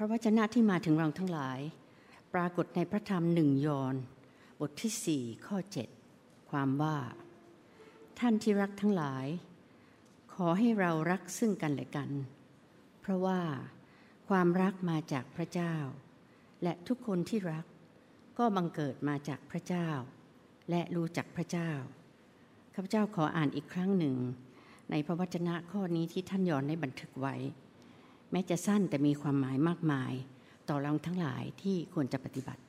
พระวจนะที่มาถึงเราทั้งหลาย ปรากฏในพระธรรมหนึ่งยอนบทที่สี่ข้อเจ็ดความว่า ท่านที่รักทั้งหลาย ขอให้เรารักซึ่งกันและกัน เพราะว่าความรักมาจากพระเจ้า และทุกคนที่รักก็บังเกิดมาจากพระเจ้า และรู้จักพระเจ้าข้าพเจ้าขออ่านอีกครั้งหนึ่ง ในพระวจนะข้อนี้ที่ท่านยอนได้บันทึกไว้ แม้จะสั้นแต่มีความหมายมากมาย ต่อเราทั้งหลายที่ควรจะปฏิบัติ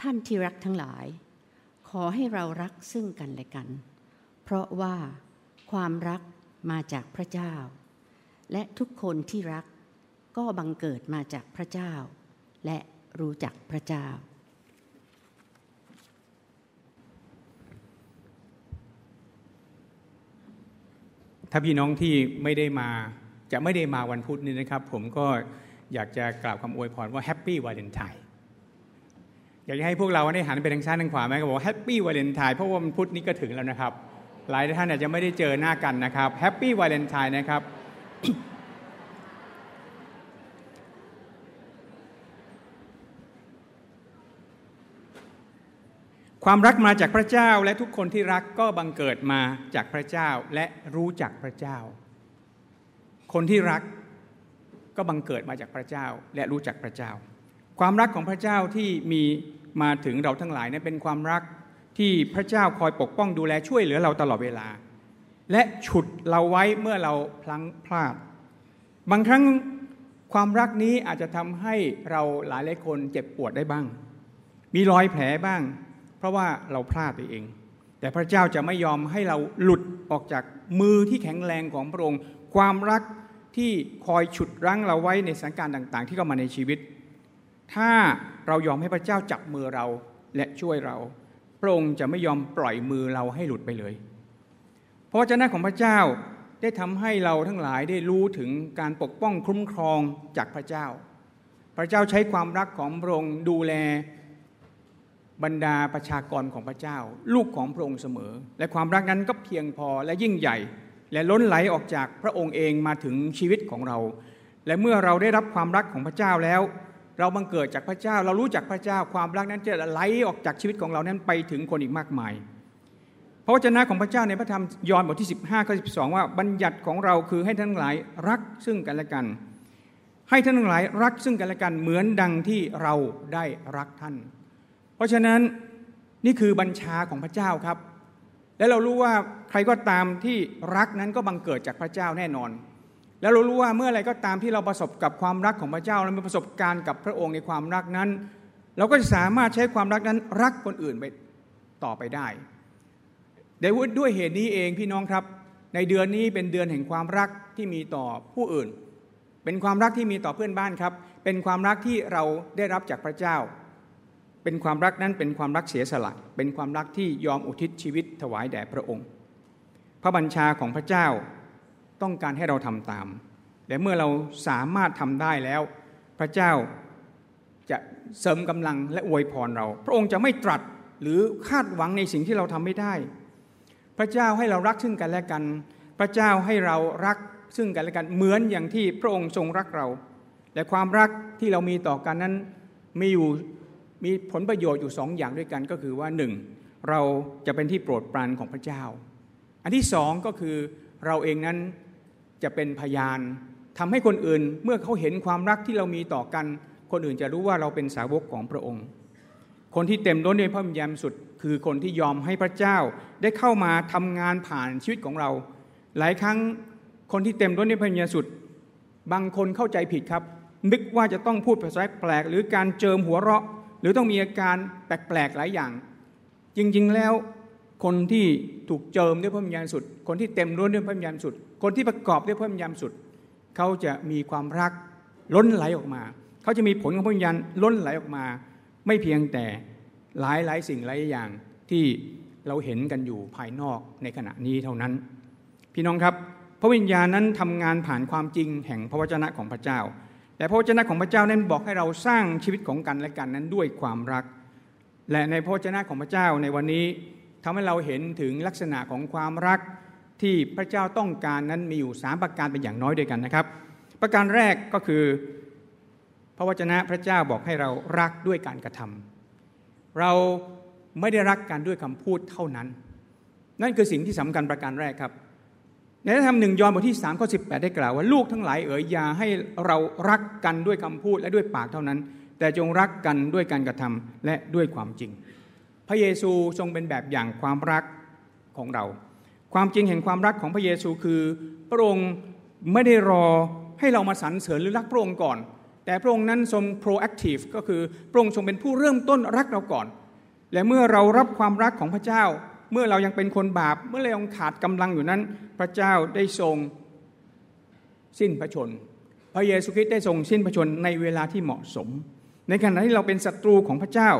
ท่านที่รักทั้งหลาย ขอให้เรารักซึ่งกันและกัน เพราะว่าความรักมาจากพระเจ้า และทุกคนที่รักก็บังเกิดมาจากพระเจ้า และรู้จักพระเจ้า ถ้าพี่น้องที่ไม่ได้มา จะไม่ได้มาวันพุธนี้นะครับ ผมก็อยากจะกล่าวคำอวยพรว่า Happy Valentine อยากจะให้พวกเราได้หันไปทางซ้ายทางขวาไหมก็บอก Happy Valentine เพราะว่าวันพุธนี้ก็ถึงแล้วนะครับ หลายท่านอาจจะไม่ได้เจอหน้ากันนะครับ Happy Valentine นะครับความรักมาจากพระเจ้าและทุกคนที่รักก็บังเกิดมาจากพระเจ้าและรู้จักพระเจ้า คนที่รักก็บังเกิดมาจากพระเจ้าและรู้จักพระเจ้า ความรักของพระเจ้าที่มีมาถึงเราทั้งหลายนั้นเป็นความรักที่พระเจ้าคอยปกป้องดูแลช่วยเหลือเราตลอดเวลา และฉุดเราไว้เมื่อเราพลั้งพลาด บางครั้งความรักนี้อาจจะทำให้เราหลายหลายคนเจ็บปวดได้บ้าง มีรอยแผลบ้าง เพราะว่าเราพลาดไปเอง แต่พระเจ้าจะไม่ยอมให้เราหลุดออกจากมือที่แข็งแรงของพระองค์ ความรัก ที่คอยฉุดรั้งเราไว้ในสถานการณ์ต่าง ๆ ที่เข้ามาในชีวิต ถ้าเรายอมให้พระเจ้าจับมือเราและช่วยเราพระองค์จะไม่ยอมปล่อยมือเราให้หลุดไปเลยเพราะเจ้าหน้าของพระเจ้าได้ทำให้เราทั้งหลายได้รู้ถึงการปกป้องคุ้มครองจากพระเจ้า พระเจ้าใช้ความรักของพระองค์ดูแลบรรดาประชากรของพระเจ้า ลูกของพระองค์เสมอ และความรักนั้นก็เพียงพอและยิ่งใหญ่ และล้นไหลออกจากพระองค์เองมาถึงชีวิตของเรา และเมื่อเราได้รับความรักของพระเจ้าแล้ว เราบังเกิดจากพระเจ้า เรารู้จักพระเจ้าความรักนั้นจะไหลออกจากชีวิตของเรานั้นไปถึงคนอีกมากมาย พระวจนะของพระเจ้าในพระธรรมยอห์นบทที่ 15ข้อ12 ว่าบัญญัติของเราคือให้ท่านทั้งหลายรักซึ่งกันและกัน ให้ท่านทั้งหลายรักซึ่งกันและกันเหมือนดังที่เราได้รักท่าน เพราะฉะนั้นนี่คือบัญชาของพระเจ้าครับ และเรารู้ว่าใครก็ตามที่รักนั้นก็บังเกิดจากพระเจ้าแน่นอน แล้วเรารู้ว่าเมื่ออะไรก็ตามที่เราประสบกับความรักของพระเจ้าเรามีประสบการณ์กับพระองค์ในความรักนั้น เราก็จะสามารถใช้ความรักนั้นรักคนอื่นไปต่อไปได้เดวิดด้วยเหตุนี้เองพี่น้องครับ ในเดือนนี้เป็นเดือนแห่งความรักที่มีต่อผู้อื่น เป็นความรักที่มีต่อเพื่อนบ้านครับ เป็นความรักที่เราได้รับจากพระเจ้า เป็นความรักนั้นเป็นความรักเสียสละ เป็นความรักที่ยอมอุทิศชีวิตถวายแด่พระองค์ พระบัญชาของพระเจ้าต้องการให้เราทำตาม และเมื่อเราสามารถทำได้แล้ว พระเจ้าจะเสริมกำลังและอวยพรเรา พระองค์จะไม่ตรัสหรือคาดหวังในสิ่งที่เราทำไม่ได้ พระเจ้าให้เรารักซึ่งกันและกัน พระเจ้าให้เรารักซึ่งกันและกันเหมือนอย่างที่พระองค์ทรงรักเรา และความรักที่เรามีต่อกันนั้นมีอยู่ มีผลประโยชน์อยู่สองอย่างด้วยกันก็คือว่าหนึ่งเราจะเป็นที่โปรดปรานของพระเจ้า อันที่สองก็คือเราเองนั้นจะเป็นพยานทำให้คนอื่นเมื่อเขาเห็นความรักที่เรามีต่อกัน คนอื่นจะรู้ว่าเราเป็นสาวกของพระองค์ คนที่เต็มล้นด้วยพระวิญญาณสุด คือคนที่ยอมให้พระเจ้าได้เข้ามาทำงานผ่านชีวิตของเรา หลายครั้งคนที่เต็มล้นด้วยพระวิญญาณสุด บางคนเข้าใจผิดครับ นึกว่าจะต้องพูดภาษาแปลก หรือการเจิมหัวเราะ รือต้องมีอาการแปลกๆหลายอย่าง จริง ๆ แล้วคนที่ถูกเจิมด้วยพระวิญญาณสุด คนที่เต็มล้นด้วยพระวิญญาณสุด คนที่ประกอบด้วยพระวิญญาณสุด เขาจะมีความรักล้นไหลออกมา เขาจะมีผลของพระวิญญาณล้นไหลออกมา ไม่เพียงแต่หลายหลายสิ่งหลายอย่างที่เราเห็นกันอยู่ภายนอกในขณะนี้เท่านั้น พี่น้องครับ พระวิญญาณนั้นทำงานผ่านความจริงแห่งพระวจนะของพระเจ้า แต่พระวจนะของพระเจ้านั้นบอกให้เราสร้างชีวิตของกันและกันนั้นด้วยความรัก และในพระวจนะของพระเจ้าในวันนี้ทำให้เราเห็นถึงลักษณะของความรักที่พระเจ้าต้องการนั้นมีอยู่สามประการเป็นอย่างน้อยด้วยกันนะครับ ประการแรกก็คือ พระวจนะพระเจ้าบอกให้เรารักด้วยการกระทำเราไม่ได้รักกันด้วยคำพูดเท่านั้น นั่นคือสิ่งที่สำคัญประการแรกครับ ในธรรมหนึ่งยอห์นบทที่3ข้อ18 ได้กล่าวว่าลูกทั้งหลายเอ๋ยอย่าให้เรารักกันด้วยคำพูดและด้วยปากเท่านั้น แต่จงรักกันด้วยการกระทำและด้วยความจริง พระเยซูทรงเป็นแบบอย่างความรักของเรา ความจริงแห่งความรักของพระเยซูคือพระองค์ไม่ได้รอให้เรามาสรรเสริญหรือรักพระองค์ก่อน แต่พระองค์นั้นทรง proactive ก็คือพระองค์ทรงเป็นผู้เริ่มต้นรักเราก่อน และเมื่อเรารับความรักของพระเจ้า เมื่อเรายังเป็นคนบาป เมื่อเรายังขาดกำลังอยู่นั้น พระเจ้าได้ทรงสิ้นพระชน พระเยซูคริสต์ได้ทรงสิ้นพระชนในเวลาที่เหมาะสม ในขณะที่เราเป็นศัตรูของพระเจ้า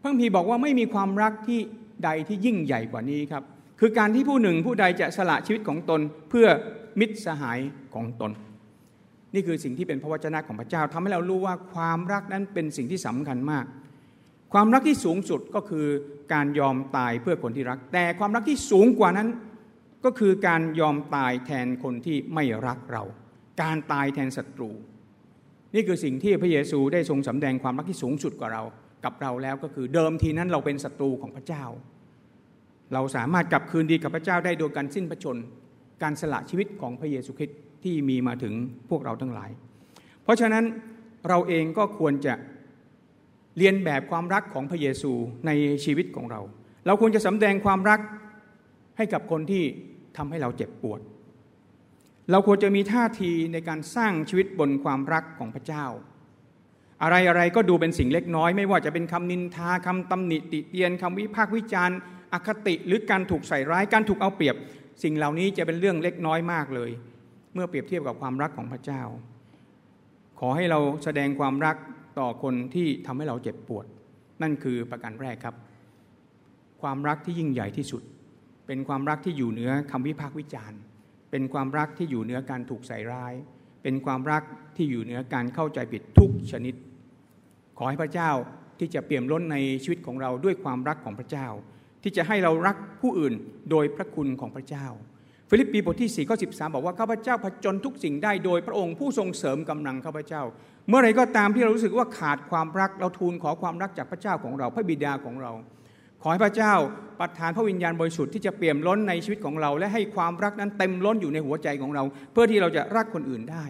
พระพีบอกว่าไม่มีความรักที่ใดที่ยิ่งใหญ่กว่านี้ครับ คือการที่ผู้หนึ่งผู้ใดจะสละชีวิตของตนเพื่อมิตรสหายของตน นี่คือสิ่งที่เป็นพระวจนะของพระเจ้าทำให้เรารู้ว่าความรักนั้นเป็นสิ่งที่สำคัญมาก ความรักที่สูงสุดก็คือการยอมตายเพื่อคนที่รัก แต่ความรักที่สูงกว่านั้นก็คือการยอมตายแทนคนที่ไม่รักเรา การตายแทนศัตรู นี่คือสิ่งที่พระเยซูได้ทรงสำแดงความรักที่สูงสุดกว่าเรา กับเราแล้วก็คือเดิมทีนั้นเราเป็นศัตรูของพระเจ้า เราสามารถกลับคืนดีกับพระเจ้าได้โดยการสิ้นพระชน การสละชีวิตของพระเยซูคริสต์ที่มีมาถึงพวกเราทั้งหลาย เพราะฉะนั้นเราเองก็ควรจะ เรียนแบบความรักของพระเยซูในชีวิตของเรา เราควรจะสำแดงความรักให้กับคนที่ทำให้เราเจ็บปวด เราควรจะมีท่าทีในการสร้างชีวิตบนความรักของพระเจ้า อะไรอะไรก็ดูเป็นสิ่งเล็กน้อย ไม่ว่าจะเป็นคำนินทาคำตำหนิติเตียนคำวิพากษ์วิจารณ์ อคติหรือการถูกใส่ร้ายการถูกเอาเปรียบ สิ่งเหล่านี้จะเป็นเรื่องเล็กน้อยมากเลย เมื่อเปรียบเทียบกับความรักของพระเจ้า ขอให้เราแสดงความรัก ต่อคนที่ทำให้เราเจ็บปวด นั่นคือประการแรกครับ ความรักที่ยิ่งใหญ่ที่สุด เป็นความรักที่อยู่เหนือคำวิพากษ์วิจารณ์ เป็นความรักที่อยู่เหนือการถูกใส่ร้าย เป็นความรักที่อยู่เหนือการเข้าใจผิดทุกชนิด ขอให้พระเจ้าที่จะเปี่ยมล้นในชีวิตของเราด้วยความรักของพระเจ้า ที่จะให้เรารักผู้อื่นโดยพระคุณของพระเจ้า ฟิลิปปีบทที่4ข้อ13 บอกว่าข้าพเจ้าผจญทุกสิ่งได้โดยพระองค์ผู้ทรงเสริมกำลังข้าพเจ้า เมื่อไรก็ตามที่เรารู้สึกว่าขาดความรักเราทูลขอความรักจากพระเจ้าของเราพระบิดาของเรา ขอให้พระเจ้าประทานพระวิญญาณบริสุทธิ์ที่จะเปี่ยมล้นในชีวิตของเรา และให้ความรักนั้นเต็มล้นอยู่ในหัวใจของเรา เพื่อที่เราจะรักคนอื่นได้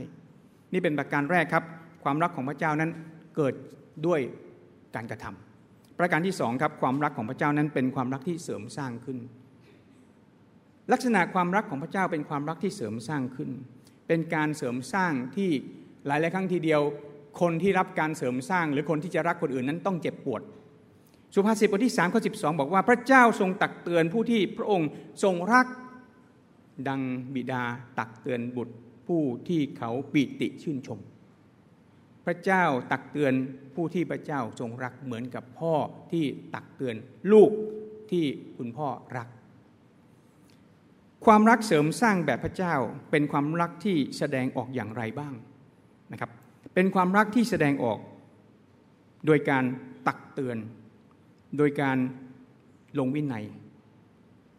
นี่เป็นประการแรกครับ ความรักของพระเจ้านั้นเกิดด้วยการกระทำประการที่สองครับความรักของพระเจ้านั้นเป็นความรักที่เสริมสร้างขึ้น ลักษณะความรักของพระเจ้าเป็นความรักที่เสริมสร้างขึ้น เป็นการเสริมสร้างที่หลายหลายครั้งทีเดียว คนที่รับการเสริมสร้าง หรือคนที่จะรักคนอื่นนั้นต้องเจ็บปวด สุภาษิตบทที่3ข้อ12 บอกว่าพระเจ้าทรงตักเตือนผู้ที่พระองค์ทรงรักดังบิดาตักเตือนบุตรผู้ที่เขาปิติชื่นชม พระเจ้าตักเตือนผู้ที่พระเจ้าทรงรักเหมือนกับพ่อที่ตักเตือนลูกที่คุณพ่อรัก ความรักเสริมสร้างแบบพระเจ้าเป็นความรักที่แสดงออกอย่างไรบ้างนะครับ เป็นความรักที่แสดงออก โดยการตักเตือน โดยการลงวินัย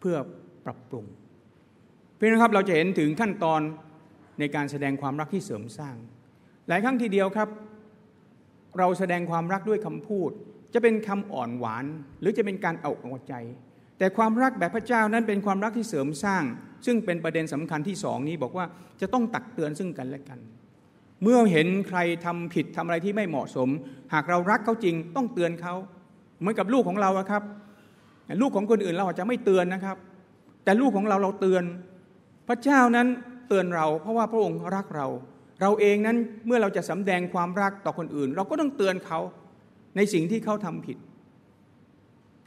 เพื่อปรับปรุงเพื่อนครับเราจะเห็นถึงขั้นตอนในการแสดงความรักที่เสริมสร้าง หลายครั้งทีเดียวครับ เราแสดงความรักด้วยคำพูด จะเป็นคำอ่อนหวาน หรือจะเป็นการเอาอกใจ แต่ความรักแบบพระเจ้านั้นเป็นความรักที่เสริมสร้าง ซึ่งเป็นประเด็นสำคัญที่สองนี้บอกว่าจะต้องตักเตือนซึ่งกันและกัน เมื่อเห็นใครทำผิดทำอะไรที่ไม่เหมาะสม หากเรารักเขาจริงต้องเตือนเขาเหมือนกับลูกของเราครับ ลูกของคนอื่นเราอาจจะไม่เตือนนะครับ แต่ลูกของเราเราเตือน พระเจ้านั้นเตือนเรา เพราะว่าพระองค์รักเรา เราเองนั้นเมื่อเราจะสำแดงความรักต่อคนอื่น เราก็ต้องเตือนเขาในสิ่งที่เขาทำผิด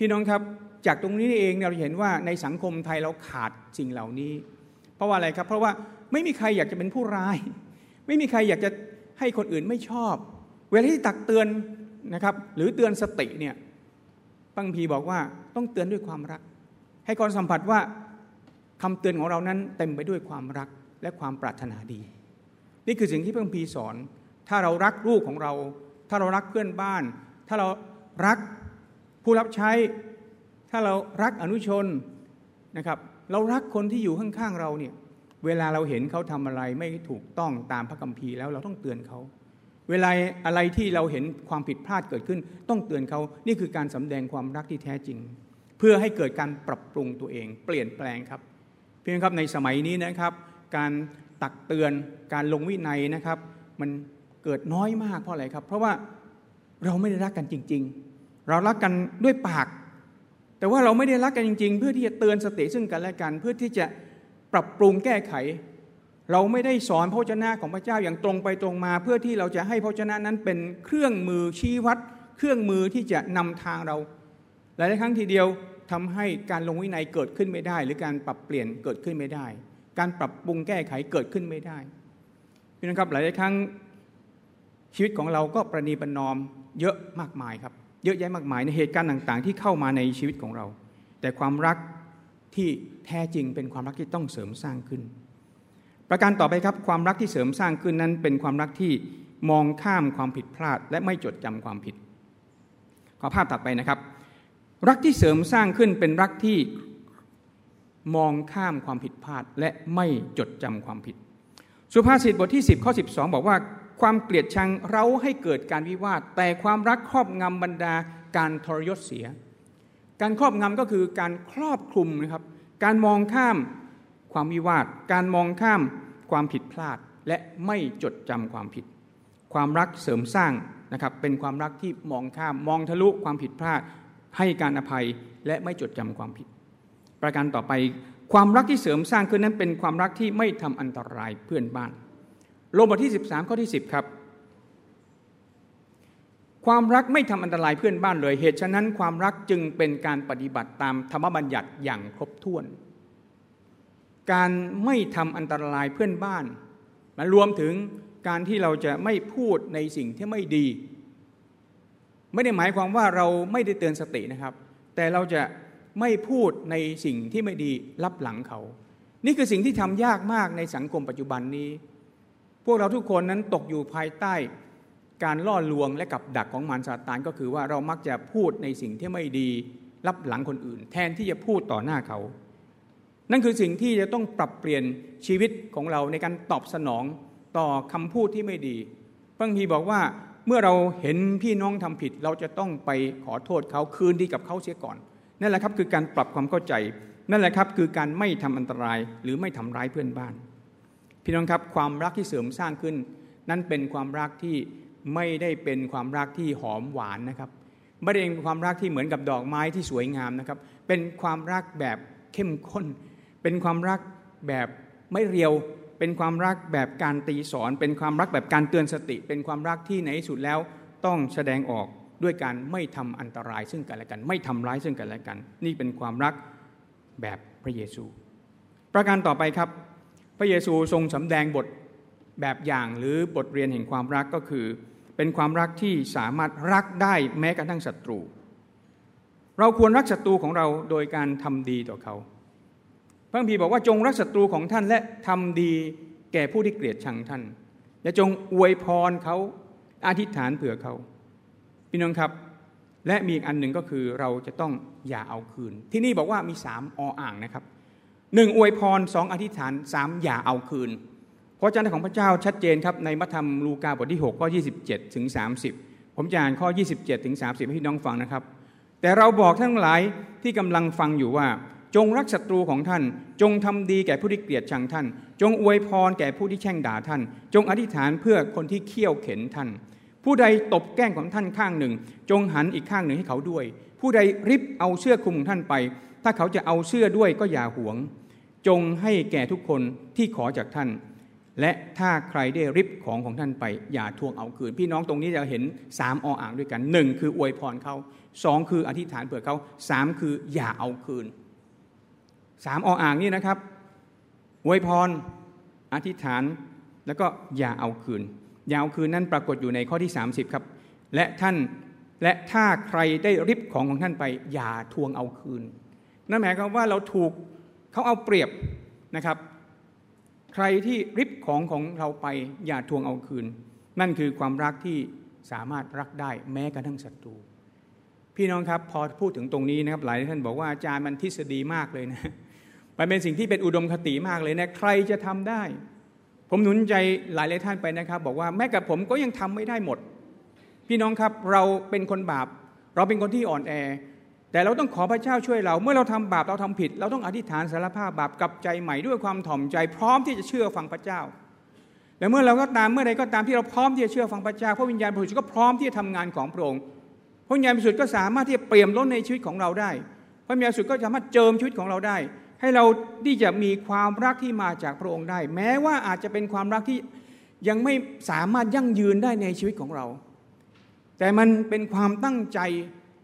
พี่น้องครับจากตรงนี้เองเราเห็นว่าในสังคมไทยเราขาดสิ่งเหล่านี้ เพราะว่าอะไรครับ เพราะว่าไม่มีใครอยากจะเป็นผู้ร้าย ไม่มีใครอยากจะให้คนอื่นไม่ชอบ เวลาที่ตักเตือนนะครับ หรือเตือนสติเนี่ยบางพีบอกว่าต้องเตือนด้วยความรัก ให้คนสัมผัสว่าคำเตือนของเรานั้นเต็มไปด้วยความรักและความปรารถนาดี นี่คือสิ่งที่พระคัมภีร์สอน ถ้าเรารักลูกของเรา ถ้าเรารักเพื่อนบ้าน ถ้าเรารัก ผู้รับใช้ ถ้าเรารักอนุชนนะครับ เรารักคนที่อยู่ข้างๆเราเนี่ยเวลาเราเห็นเขาทำอะไรไม่ถูกต้องตามพระคัมภีร์แล้วเราต้องเตือนเขาเวลาอะไรที่เราเห็นความผิดพลาดเกิดขึ้น ต้องเตือนเขานี่คือการสำแดงความรักที่แท้จริง เพื่อให้เกิดการปรับปรุงตัวเอง เปลี่ยนแปลงครับเพียงครับในสมัยนี้นะครับ การตักเตือนการลงวินัยนะครับ มันเกิดน้อยมากเพราะอะไรครับ เพราะว่าเราไม่ได้รักกันจริงๆ เรารักกันด้วยปาก แต่ว่าเราไม่ได้รักกันจริง ๆ เพื่อที่จะเตือนสติซึ่งกันและกัน เพื่อที่จะปรับปรุงแก้ไข เราไม่ได้สอนพระเจ้าของพระเจ้าอย่างตรงไปตรงมา เพื่อที่เราจะให้พระเจ้านั้นเป็นเครื่องมือชี้วัด เครื่องมือที่จะนำทางเรา หลายครั้งทีเดียวทำให้การลงวินัยเกิดขึ้นไม่ได้ หรือการปรับเปลี่ยนเกิดขึ้นไม่ได้ การปรับปรุงแก้ไขเกิดขึ้นไม่ได้พี่น้องครับหลายครั้งชีวิตของเราก็ประนีประนอมเยอะมากมายครับ เยอะแยะมากมายในเหตุการณ์ต่าง ๆ ที่เข้ามาในชีวิตของเรา แต่ความรักที่แท้จริงเป็นความรักที่ต้องเสริมสร้างขึ้น ประการต่อไปครับความรักที่เสริมสร้างขึ้นนั้น เป็นความรักที่มองข้ามความผิดพลาด และไม่จดจำความผิด ขอภาพถัดไปนะครับ รักที่เสริมสร้างขึ้นเป็นรักที่มองข้ามความผิดพลาดและไม่จดจำความผิด สุภาษิตบทที่ 10ข้อ12 บอกว่า ความเกลียดชังเราให้เกิดการวิวาท แต่ความรักครอบงำบรรดาการทรยศเสีย การครอบงำก็คือการครอบคลุมนะครับ การมองข้ามความวิวาท การมองข้ามความผิดพลาด และไม่จดจำความผิด ความรักเสริมสร้างนะครับเป็นความรักที่มองข้ามมองทะลุความผิดพลาด ให้การอภัยและไม่จดจำความผิด ประการต่อไปความรักที่เสริมสร้างขึ้นนั้นเป็นความรักที่ไม่ทำอันตรายเพื่อนบ้าน โรมบทที่ 13 ข้อที่ 10 ครับ ความรักไม่ทำอันตรายเพื่อนบ้านเลย เหตุฉะนั้นความรักจึงเป็นการปฏิบัติตามธรรมบัญญัติอย่างครบถ้วน การไม่ทำอันตรายเพื่อนบ้านมารวมถึงการที่เราจะไม่พูดในสิ่งที่ไม่ดี ไม่ได้หมายความว่าเราไม่ได้เตือนสตินะครับ แต่เราจะไม่พูดในสิ่งที่ไม่ดีรับหลังเขา นี่คือสิ่งที่ทำยากมากในสังคมปัจจุบันนี้ พวกเราทุกคนนั้นตกอยู่ภายใต้การล่อลวงและกับดักของมารซาตานก็คือว่าเรามักจะพูดในสิ่งที่ไม่ดีรับหลังคนอื่น แทนที่จะพูดต่อหน้าเขา นั่นคือสิ่งที่จะต้องปรับเปลี่ยนชีวิตของเราในการตอบสนองต่อคำพูดที่ไม่ดีพระพีบอกว่าเมื่อเราเห็นพี่น้องทำผิด เราจะต้องไปขอโทษเขาคืนดีกับเขาเสียก่อน นั่นแหละครับคือการปรับความเข้าใจ นั่นแหละครับคือการไม่ทำอันตรายหรือไม่ทำร้ายเพื่อนบ้าน พี่น้องครับความรักที่เสริมสร้างขึ้น นั่นเป็นความรักที่ไม่ได้เป็นความรักที่หอมหวานนะครับไม่ได้เป็นความรักที่เหมือนกับดอกไม้ที่สวยงามนะครับ เป็นความรักแบบเข้มข้น เป็นความรักแบบไม่เรียว เป็นความรักแบบการตีสอน เป็นความรักแบบการเตือนสติ เป็นความรักที่ในที่สุดแล้วต้องแสดงออกด้วยการไม่ทำอันตรายซึ่งกันและกัน ไม่ทำร้ายซึ่งกันและกัน นี่เป็นความรักแบบพระเยซู ประการต่อไปครับ พระเยซูทรงสำแดงบทแบบอย่างหรือบทเรียนแห่งความรักก็คือ เป็นความรักที่สามารถรักได้แม้กระทั่งศัตรู เราควรรักศัตรูของเราโดยการทำดีต่อเขา พระพีบอกว่าจงรักศัตรูของท่านและทำดีแก่ผู้ที่เกลียดชังท่าน และจงอวยพรเขาอธิษฐานเผื่อเขา พี่น้องครับและมีอีกอันหนึ่งก็คือเราจะต้องอย่าเอาคืน ที่นี่บอกว่ามีสามออ่างนะครับ หนึ่งอวยพรสองอธิษฐานสามอย่าเอาคืน พระเจ้าของพระเจ้าชัดเจนครับในมัทธรรมลูกาบทที่ 6 ข้อ 27 ถึง 30 ผมจะอ่านข้อ 27 ถึง 30 ให้พี่น้องฟังนะครับ แต่เราบอกทั้งหลายที่กำลังฟังอยู่ว่า จงรักศัตรูของท่าน จงทำดีแก่ผู้ที่เกลียดชังท่าน จงอวยพรแก่ผู้ที่แช่งด่าท่าน จงอธิษฐานเพื่อคนที่เคี่ยวเข็นท่าน ผู้ใดตบแก้งของท่านข้างหนึ่ง จงหันอีกข้างหนึ่งให้เขาด้วย ผู้ใดริบเอาเสื้อคลุมของท่านไป ถ้าเขาจะเอาเสื้อด้วยก็อย่าหวง จงให้แก่ทุกคนที่ขอจากท่าน และถ้าใครได้ริบของของท่านไป อย่าทวงเอาคืน พี่น้องตรงนี้จะเห็นสามออ่างด้วยกันหนึ่งคืออวยพรเขาสองคืออธิษฐานเผื่อเขาสามคืออย่าเอาคืนสามออ่างนี่นะครับอวยพรอธิษฐานแล้วก็อย่าเอาคืน อย่าเอาคืนนั่นปรากฏอยู่ในข้อที่ 30 ครับ และท่านและถ้าใครได้ริบของของท่านไป อย่าทวงเอาคืน นั่นหมายความว่าเราถูก เขาเอาเปรียบนะครับ ใครที่ริบของของเราไปอย่าทวงเอาคืน นั่นคือความรักที่สามารถรักได้แม้กระทั่งศัตรู พี่น้องครับพอพูดถึงตรงนี้นะครับ หลายท่านบอกว่าอาจารย์มันทฤษฎีมากเลยนะมันเป็นสิ่งที่เป็นอุดมคติมากเลยนะใครจะทำได้ ผมหนุนใจหลายหลายท่านไปนะครับ บอกว่าแม้กับผมก็ยังทำไม่ได้หมด พี่น้องครับเราเป็นคนบาป เราเป็นคนที่อ่อนแอ แต่เราต้องขอพระเจ้าช่วยเรา เมื่อเราทำบาปเราทำผิด เราต้องอธิษฐานสารภาพบาปกับใจใหม่ด้วยความถ่อมใจ พร้อมที่จะเชื่อฟังพระเจ้า และเมื่อเราก็ตามเมื่อใดก็ตามที่เราพร้อมที่จะเชื่อฟังพระเจ้าพระวิญญาณบริสุทธิ์ก็พร้อมที่จะทำงานของพระองค์พระวิญญาณบริสุทธิ์ก็สามารถที่จะเปลี่ยนล้นในชีวิตของเราได้ พระวิญญาณบริสุทธิ์ก็สามารถเจิมชีวิตของเราได้ ให้เราที่จะมีความรักที่มาจากพระองค์ได้ แม้ว่าอาจจะเป็นความรักที่ยังไม่สามารถยั่งยืนได้ในชีวิตของเรา แต่มันเป็นความตั้งใจ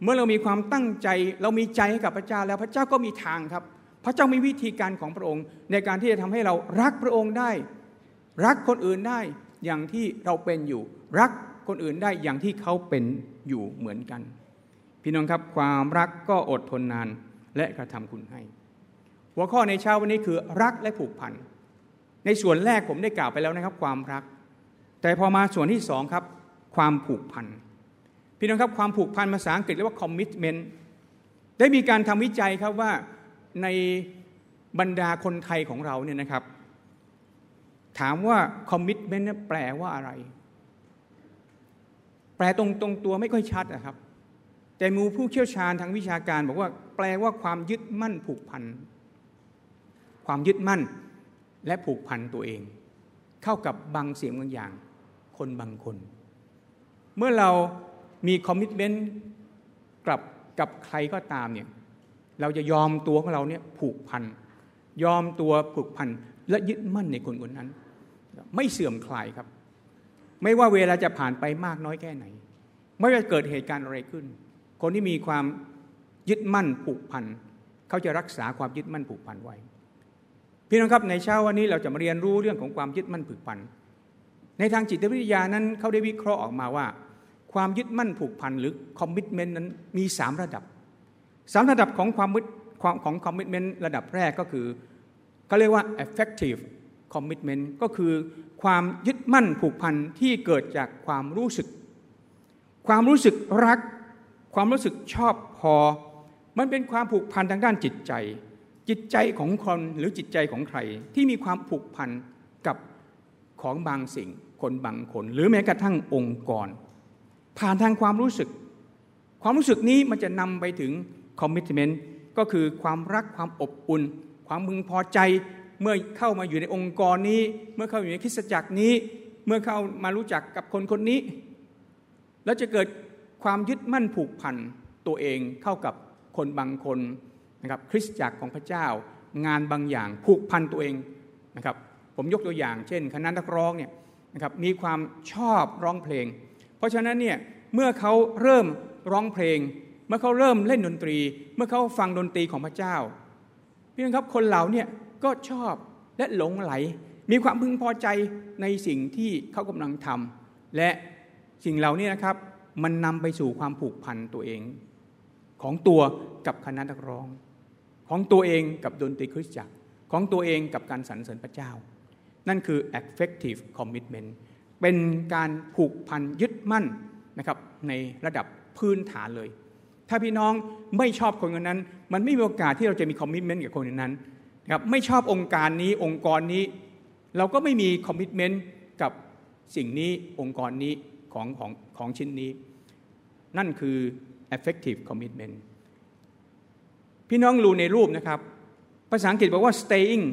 เมื่อเรามีความตั้งใจเรามีใจให้กับพระเจ้าแล้วพระเจ้าก็มีทางครับ พระเจ้ามีวิธีการของพระองค์ ในการที่จะทำให้เรารักพระองค์ได้ รักคนอื่นได้อย่างที่เราเป็นอยู่ รักคนอื่นได้อย่างที่เขาเป็นอยู่เหมือนกัน พี่น้องครับความรักก็อดทนนานและกระทำคุณให้ หัวข้อในเช้าวันนี้คือรักและผูกพันในส่วนแรกผมได้กล่าวไปแล้วนะครับ ความรัก แต่พอมาส่วนที่สองครับ ความผูกพัน พี่น้องครับความผูกพันภาษาอังกฤษเรียกว่า commitment ได้มีการทำวิจัยครับว่าในบรรดาคนไทยของเราเนี่ยนะครับ ถามว่า commitment แปลว่าอะไร แปลตรงตรงตัวไม่ค่อยชัดนะครับ แต่มูผู้เชี่ยวชาญทางวิชาการ บอกว่าแปลว่าความยึดมั่นผูกพัน ความยึดมั่นและผูกพันตัวเอง เข้ากับบางเสียงบางอย่าง คนบางคน เมื่อเรา มีคอมมิชเมนต์กับกับใครก็ตามเนี่ยเราจะยอมตัวของเราเนี่ยผูกพันยอมตัวผูกพันและยึดมั่นในคนคนนั้น ไม่เสื่อมคลายครับ ไม่ว่าเวลาจะผ่านไปมากน้อยแค่ไหน ไม่ว่าเกิดเหตุการณ์อะไรขึ้น คนที่มีความยึดมั่นผูกพันเขาจะรักษาความยึดมั่นผูกพันไว้ พี่น้องครับในเช้าวันนี้เราจะมาเรียนรู้เรื่องของความยึดมั่นผูกพันในทางจิตวิทยานั้นเขาได้วิเคราะห์ออกมาว่า ความยึดมั่นผูกพันหรือ commitment นั้นมีสามระดับสามระดับของความความของ commitment ระดับแรกก็คือเขาเรียกว่า effective commitment ก็คือความยึดมั่นผูกพันที่เกิดจากความรู้สึก ความรู้สึกรัก ความรู้สึกชอบพอ มันเป็นความผูกพันทางด้านจิตใจ จิตใจของคนหรือจิตใจของใคร ที่มีความผูกพันกับของบางสิ่ง คนบางคน หรือแม้กระทั่งองค์กร ผ่านทางความรู้สึก ความรู้สึกนี้มันจะนำไปถึงคอมมิชเมนต์ก็คือความรักความอบอุ่น ความมึงพอใจเมื่อเข้ามาอยู่ในองค์กรนี้ เมื่อเข้าอยู่ในคริสตจักรนี้ เมื่อเข้ามารู้จักกับคนคนนี้ แล้วจะเกิดความยึดมั่นผูกพันตัวเองเข้ากับคนบางคนนะครับคริสตจักรของพระเจ้า งานบางอย่างผูกพันตัวเองนะครับผมยกตัวอย่าง เช่น คณะนักร้องเนี่ยนะครับมีความชอบร้องเพลง เพราะฉะนั้นเนี่ยเมื่อเขาเริ่มร้องเพลง เมื่อเขาเริ่มเล่นดนตรี เมื่อเขาฟังดนตรีของพระเจ้าพี่น้องครับคนเหล่านี้ก็ชอบและหลงไหล มีความพึงพอใจในสิ่งที่เขากำลังทำและสิ่งเหล่านี้นะครับมันนำไปสู่ความผูกพันตัวเอง ของตัวกับคณะนักร้อง ของตัวเองกับดนตรีคริสตจักรของตัวเองกับการสรรเสริญพระเจ้า นั่นคือ effective commitment เป็นการผูกพันยึดมั่นนะครับในระดับพื้นฐานเลย ถ้าพี่น้องไม่ชอบคนคนนั้น มันไม่มีโอกาสที่เราจะมี commitment กับคนนั้นนะครับไม่ชอบองค์การนี้องค์กรนี้ เราก็ไม่มี commitment กับสิ่งนี้องค์กรนี้ของของของชิ้นนี้ นั่นคือ effective commitment พี่น้องรู้ในรูปนะครับ ภาษาอังกฤษบอกว่า staying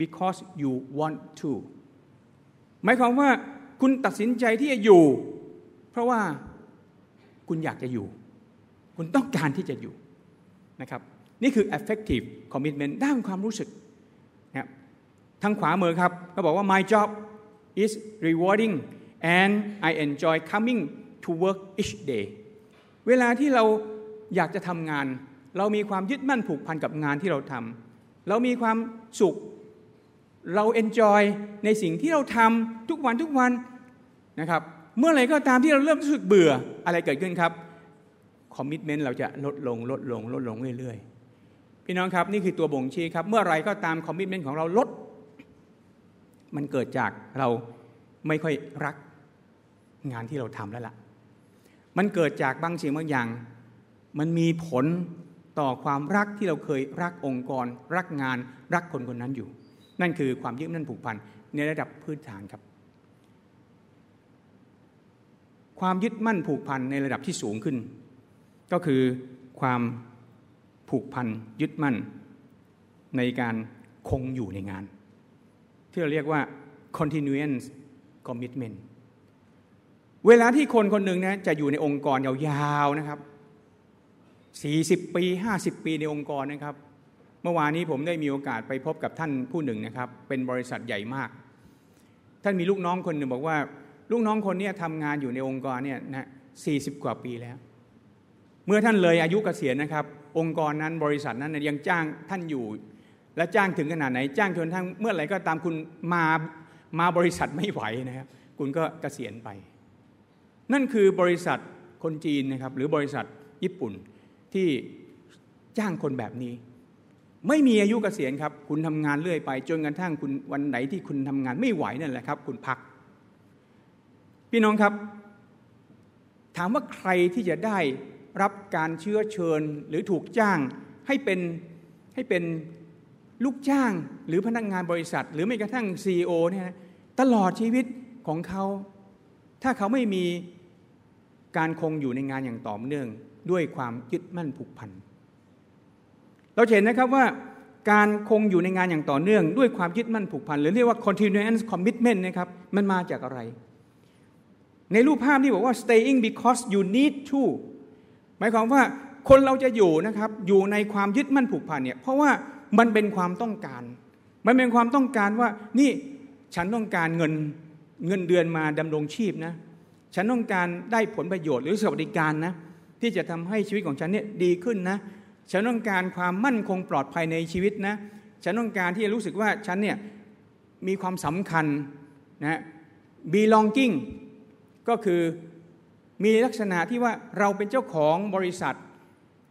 because you want to หมายความว่า คุณตัดสินใจที่จะอยู่ เพราะว่าคุณอยากจะอยู่ คุณต้องการที่จะอยู่นะครับ นี่คือ effective commitment ด้านความรู้สึกนะครับทางขวามือครับเขาบอกว่า my job is rewarding and I enjoy coming to work each day เวลาที่เราอยากจะทำงาน เรามีความยึดมั่นผูกพันกับงานที่เราทำเรามีความสุข เรา enjoy ในสิ่งที่เราทำทุกวันทุกวัน นะครับ เมื่อไหร่ก็ตามที่เราเริ่มรู้สึกเบื่ออะไรเกิดขึ้นครับ commitment เราจะลดลงลดลงลดลงเรื่อยๆ พี่น้องครับนี่คือตัวบ่งชี้ครับ เมื่อไรก็ตาม commitment ของเราลด มันเกิดจากเราไม่ค่อยรักงานที่เราทำแล้วล่ะ มันเกิดจากบางสิ่งบางอย่าง มันมีผลต่อความรักที่เราเคยรักองค์กร รักงานรักคนคนนั้นอยู่ นั่นคือความยึดมั่นผูกพันในระดับพื้นฐานครับ ความยึดมั่นผูกพันในระดับที่สูงขึ้น ก็คือความผูกพันยึดมั่นในการคงอยู่ในงาน ที่เราเรียกว่า continuous commitment เวลาที่คนคนหนึ่งนะจะอยู่ในองค์กรยาวๆนะครับ 40 ปี 50 ปีในองค์กรนะครับ เมื่อวานนี้ผมได้มีโอกาสไปพบกับท่านผู้หนึ่งนะครับ เป็นบริษัทใหญ่มาก ท่านมีลูกน้องคนหนึ่งบอกว่า ลูกน้องคนนี้ทำงานอยู่ในองค์กรเนี่ยนะ40กว่าปีแล้ว เมื่อท่านเลยอายุเกษียณนะครับ องค์กรนั้นบริษัทนั้นยังจ้างท่านอยู่ และจ้างถึงขนาดไหน จ้างจนทั้งเมื่อไหร่ก็ตามคุณมามาบริษัทไม่ไหวนะครับ คุณก็เกษียณไป นั่นคือบริษัทคนจีนนะครับ หรือบริษัทญี่ปุ่นที่จ้างคนแบบนี้ ไม่มีอายุเกษียณครับ คุณทำงานเรื่อยไป จนกระทั่งคุณวันไหนที่คุณทำงานไม่ไหวนั่นแหละครับ คุณพัก พี่น้องครับ ถามว่าใครที่จะได้รับการเชื้อเชิญหรือถูกจ้างให้เป็นให้เป็นลูกจ้างหรือพนักงานบริษัท หรือไม่กระทั่งซีอเนี่ยตลอดชีวิตของเขา ถ้าเขาไม่มีการคงอยู่ในงานอย่างต่อเนื่อง ด้วยความยึดมั่นผูกพัน เราเห็นนะครับว่าการคงอยู่ในงานอย่างต่อเนื่อง ด้วยความยึดมั่นผูกพัน หรือเรียกว่า continuous commitment นะครับมันมาจากอะไร ในรูปภาพที่บอกว่า staying because you need to หมายความว่าคนเราจะอยู่นะครับอยู่ในความยึดมั่นผูกพันเนี่ยเพราะว่ามันเป็นความต้องการ มันเป็นความต้องการว่านี่ฉันต้องการเงินเงินเดือนมาดำรงชีพนะฉันต้องการได้ผลประโยชน์หรือสวัสดิการนะที่จะทำให้ชีวิตของฉันเนี่ยดีขึ้นนะฉันต้องการความมั่นคงปลอดภัยในชีวิตนะฉันต้องการที่จะรู้สึกว่าฉันเนี่ยมีความสำคัญนะ belonging ก็คือมีลักษณะที่ว่าเราเป็นเจ้าของบริษัท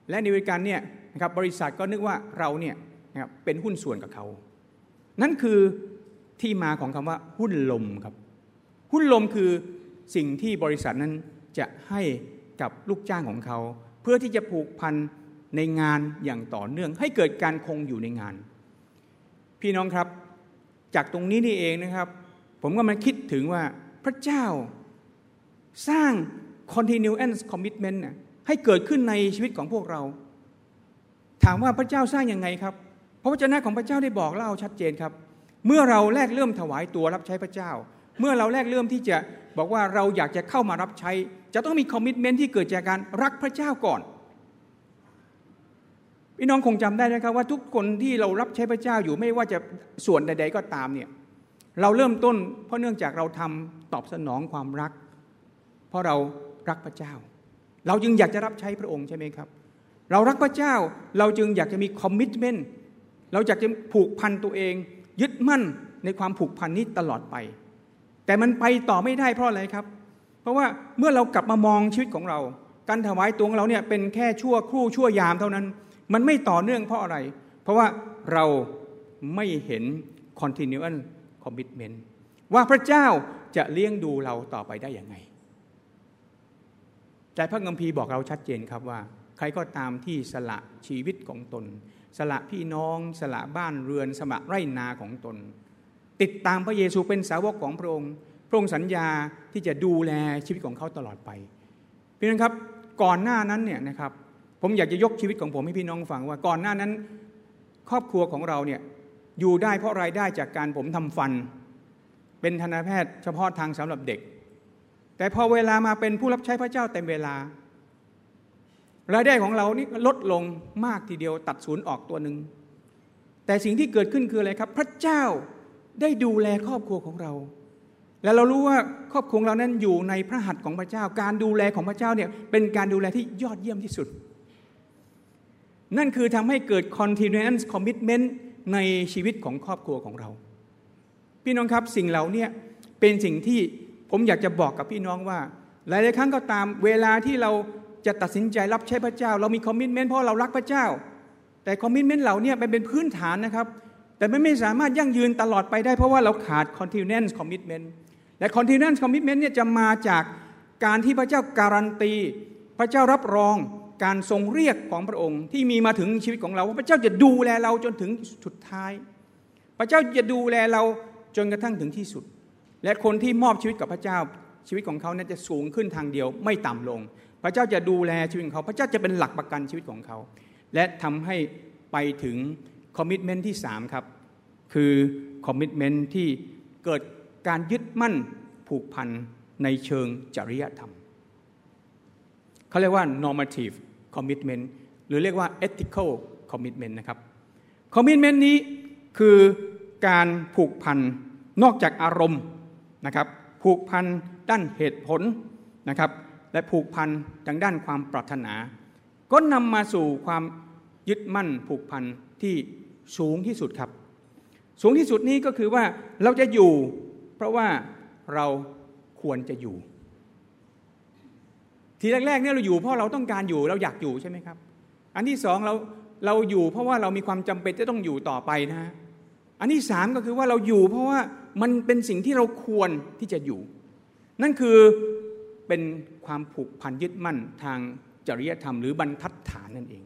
และในบริการเนี่ยนะครับบริษัทก็นึกว่าเราเนี่ยนะครับเป็นหุ้นส่วนกับเขา นั่นคือที่มาของคำว่าหุ้นลมครับ หุ้นลมคือสิ่งที่บริษัทนั้นจะให้กับลูกจ้างของเขา เพื่อที่จะผูกพันในงานอย่างต่อเนื่อง ให้เกิดการคงอยู่ในงาน พี่น้องครับ จากตรงนี้นี่เองนะครับ ผมก็มาคิดถึงว่าพระเจ้า สร้าง continuous commitment ให้เกิดขึ้นในชีวิตของพวกเรา ถามว่าพระเจ้าสร้างยังไงครับ พระวจนะของพระเจ้าได้บอกเล่าชัดเจนครับ เมื่อเราแรกเริ่มถวายตัวรับใช้พระเจ้า เมื่อเราแรกเริ่มที่จะบอกว่าเราอยากจะเข้ามารับใช้ จะต้องมี commitment ที่เกิดจากการรักพระเจ้าก่อนพี่น้องคงจำได้นะครับว่าทุกคนที่เรารับใช้พระเจ้าอยู่ไม่ว่าจะส่วนใด ๆ ก็ตามเนี่ยเราเริ่มต้นเพราะเนื่องจากเราทำตอบสนองความรัก เพราะเรารักพระเจ้า เราจึงอยากจะรับใช้พระองค์ใช่ไหมครับ เรารักพระเจ้าเราจึงอยากจะมี commitment เราอยากจะผูกพันตัวเอง ยึดมั่นในความผูกพันนี้ตลอดไป แต่มันไปต่อไม่ได้เพราะอะไรครับ เพราะว่าเมื่อเรากลับมามองชีวิตของเรา การถวายตัวของเราเนี่ยเป็นแค่ชั่วครู่ชั่วยามเท่านั้น มันไม่ต่อเนื่องเพราะอะไร เพราะว่าเราไม่เห็น continuous commitment ว่าพระเจ้าจะเลี้ยงดูเราต่อไปได้อย่างไง แต่พระคัมภีร์บอกเราชัดเจนครับว่า ใครก็ตามที่สละชีวิตของตน สละพี่น้อง สละบ้านเรือนสละไร่นาของตน ติดตามพระเยซูเป็นสาวกของพระองค์พระองค์สัญญาที่จะดูแลชีวิตของเขาตลอดไปพี่น้องครับก่อนหน้านั้นเนี่ยนะครับผมอยากจะยกชีวิตของผมให้พี่น้องฟังว่าก่อนหน้านั้น ครอบครัวของเราเนี่ยอยู่ได้เพราะรายได้จากการผมทำฟัน เป็นทันตแพทย์เฉพาะทางสำหรับเด็ก แต่พอเวลามาเป็นผู้รับใช้พระเจ้าเต็มเวลารายได้ของเรานี่ลดลงมากทีเดียวตัดศูนย์ออกตัวหนึ่งแต่สิ่งที่เกิดขึ้นคืออะไรครับ พระเจ้าได้ดูแลครอบครัวของเรา และเรารู้ว่าครอบครัวเรานั้นอยู่ในพระหัตถ์ของพระเจ้า การดูแลของพระเจ้าเนี่ยเป็นการดูแลที่ยอดเยี่ยมที่สุด นั่นคือทำให้เกิด continuous commitment ในชีวิตของครอบครัวของเรา พี่น้องครับสิ่งเหล่านี้เป็นสิ่งที่ ผมอยากจะบอกกับพี่น้องว่า หลายๆครั้งก็ตามเวลาที่เราจะตัดสินใจรับใช้พระเจ้า เรามี commitment เพราะเรารักพระเจ้า แต่ commitment เหล่านี้เป็นพื้นฐานนะครับ แต่มันไม่สามารถยั่งยืนตลอดไปได้เพราะว่าเราขาด continuous commitment และ continuous commitment เนี่ยจะมาจากการที่พระเจ้าการันตี พระเจ้ารับรองการทรงเรียกของพระองค์ ที่มีมาถึงชีวิตของเราว่าพระเจ้าจะดูแลเราจนถึงสุดท้าย พระเจ้าจะดูแลเราจนกระทั่งถึงที่สุด และคนที่มอบชีวิตกับพระเจ้าชีวิตของเขานั้นจะสูงขึ้นทางเดียวไม่ต่ำลง พระเจ้าจะดูแลชีวิตของเขา พระเจ้าจะเป็นหลักประกันชีวิตของเขา และทำให้ไปถึง commitment ที่สามครับคือ commitment ที่เกิดการยึดมั่นผูกพันในเชิงจริยธรรมเขาเรียกว่า normative commitment หรือเรียกว่า ethical commitment นะครับ commitment นี้คือการผูกพันนอกจากอารมณ์ นะครับผูกพันด้านเหตุผลนะครับและผูกพันทางด้านความปรารถนา ก็นำมาสู่ความยึดมั่นผูกพันที่สูงที่สุดครับ สูงที่สุดนี้ก็คือว่าเราจะอยู่ เพราะว่าเราควรจะอยู่ ทีแรกๆเนี่ยเราอยู่เพราะเราต้องการอยู่เราอยากอยู่ใช่ไหมครับ อันที่สองเราเราอยู่เพราะว่าเรามีความจำเป็นจะต้องอยู่ต่อไปนะฮะ อันที่สามก็คือว่าเราอยู่ เพราะว่ามันเป็นสิ่งที่เราควรที่จะอยู่ นั่นคือเป็นความผูกพันยึดมั่นทางจริยธรรมหรือบรรทัดฐานนั่นเอง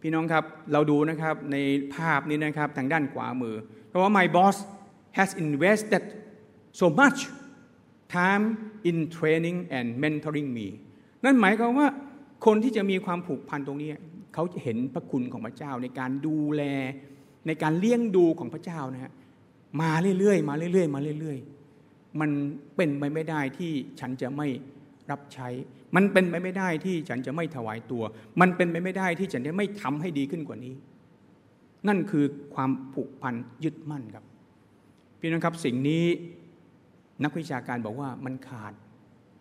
พี่น้องครับเราดูนะครับในภาพนี้นะครับทางด้านขวามือ เพราะว่า my boss has invested so much time in training and mentoring me นั่นหมายความว่าคนที่จะมีความผูกพันตรงนี้ เขาจะเห็นพระคุณของพระเจ้าในการดูแล ในการเลี้ยงดูของพระเจ้านะฮะมาเรื่อยๆมาเรื่อยๆมาเรื่อยๆ มันเป็นไปไม่ได้ที่ฉันจะไม่รับใช้ มันเป็นไปไม่ได้ที่ฉันจะไม่ถวายตัว มันเป็นไปไม่ได้ที่ฉันจะไม่ทำให้ดีขึ้นกว่านี้ นั่นคือความผูกพันยึดมั่นครับพี่น้องครับสิ่งนี้นักวิชาการบอกว่ามันขาด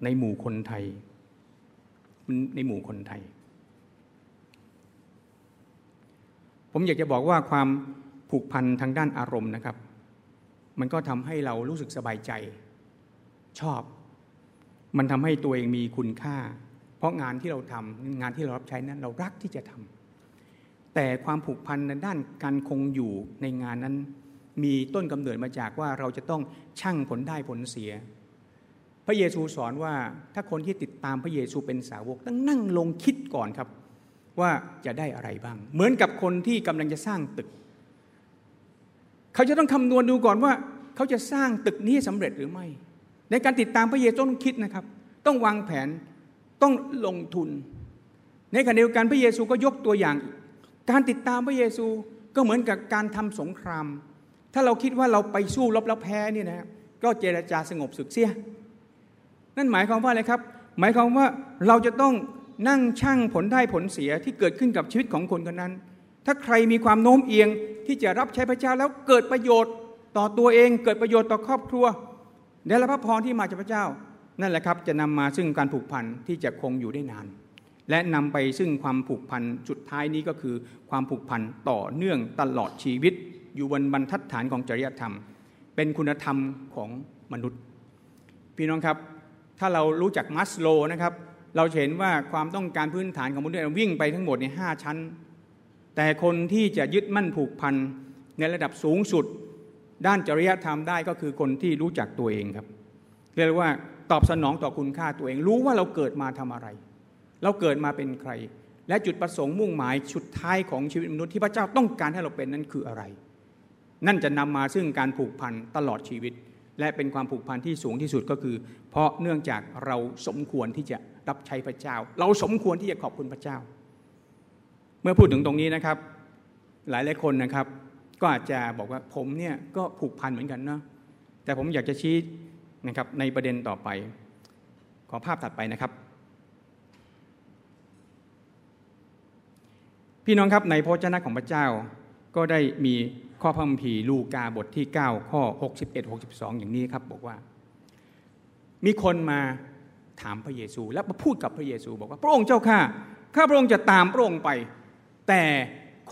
ในหมู่คนไทยในหมู่คนไทย ผมอยากจะบอกว่าความผูกพันทางด้านอารมณ์นะครับ มันก็ทำให้เรารู้สึกสบายใจ ชอบ มันทำให้ตัวเองมีคุณค่า เพราะงานที่เราทำงานที่เรารับใช้นั้น เรารักที่จะทำแต่ความผูกพันในด้านการคงอยู่ในงานนั้น มีต้นกำเนิดมาจากว่าเราจะต้องชั่งผลได้ผลเสีย พระเยซูสอนว่าถ้าคนที่ติดตามพระเยซูเป็นสาวกต้องนั่งลงคิดก่อนครับ ว่าจะได้อะไรบ้าง เหมือนกับคนที่กำลังจะสร้างตึก เขาจะต้องคำนวณดูก่อนว่า เขาจะสร้างตึกนี้สำเร็จหรือไม่ ในการติดตามพระเยซูต้องคิดนะครับ ต้องวางแผนต้องลงทุน ในขณะเดียวกันพระเยซูก็ยกตัวอย่าง การติดตามพระเยซูก็เหมือนกับการทำสงคราม ถ้าเราคิดว่าเราไปสู้รบแล้วแพ้นี่นะก็เจรจาสงบศึกเสีย นั่นหมายความว่าอะไรครับ หมายความว่าเราจะต้อง นั่งชั่งผลได้ผลเสียที่เกิดขึ้นกับชีวิตของคนคนนั้น ถ้าใครมีความโน้มเอียงที่จะรับใช้พระเจ้าแล้วเกิดประโยชน์ต่อตัวเองเกิดประโยชน์ต่อครอบครัวได้รับพระพรที่มาจากพระเจ้า นั่นแหละครับจะนำมาซึ่งการผูกพันที่จะคงอยู่ได้นาน และนำไปซึ่งความผูกพันจุดท้ายนี้ก็คือ ความผูกพันต่อเนื่องตลอดชีวิต อยู่บนบรรทัดฐานของจริยธรรม เป็นคุณธรรมของมนุษย์ พี่น้องครับ ถ้าเรารู้จักมัสโลนะครับ เราเห็นว่าความต้องการพื้นฐานของมนุษย์วิ่งไปทั้งหมดในห้าชั้น แต่คนที่จะยึดมั่นผูกพันในระดับสูงสุด ด้านจริยธรรมได้ก็คือคนที่รู้จักตัวเองครับ เรียกว่าตอบสนองต่อคุณค่าตัวเอง รู้ว่าเราเกิดมาทำอะไร เราเกิดมาเป็นใคร และจุดประสงค์มุ่งหมายชุดท้ายของชีวิตมนุษย์ที่พระเจ้าต้องการให้เราเป็นนั้นคืออะไร นั่นจะนำมาซึ่งการผูกพันตลอดชีวิต และเป็นความผูกพันที่สูงที่สุดก็คือ เพราะเนื่องจากเราสมควรที่จะ รับใช้พระเจ้า เราสมควรที่จะขอบคุณพระเจ้า เมื่อพูดถึงตรงนี้นะครับ หลายหลายคนนะครับ ก็อาจจะบอกว่าผมเนี่ยก็ผูกพันเหมือนกันเนาะแต่ผมอยากจะชี้นะครับในประเด็นต่อไป ขอภาพถัดไปนะครับ พี่น้องครับในพระเจ้าของพระเจ้าก็ได้มีข้อพระคัมภีร์ลูกาบทที่ 9 ข้อ 61 62 อย่างนี้ครับ บอกว่า มีคนมา ถามพระเยซู แล้วมาพูดกับพระเยซูบอกว่าพระองค์เจ้าข้าข้าพระองค์จะตามพระองค์ไป แต่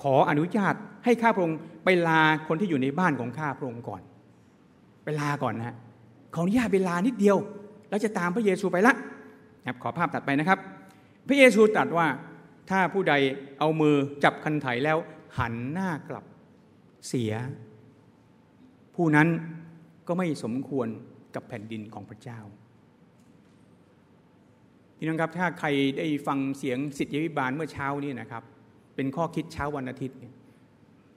ขออนุญาตให้ข้าพระองค์ไปลาคนที่อยู่ในบ้านของข้าพระองค์ก่อน ไปลาก่อนนะ ขออนุญาตไปลานิดเดียว แล้วจะตามพระเยซูไปละครับขอภาพตัดไปนะครับ พระเยซูตรัสว่าถ้าผู้ใดเอามือจับคันไถแล้ว หันหน้ากลับเสีย ผู้นั้นก็ไม่สมควรกับแผ่นดินของพระเจ้า พี่น้องครับถ้าใครได้ฟังเสียงสิทธิวิบาลเมื่อเช้านี้นะครับ เป็นข้อคิดเช้าวันอาทิตย์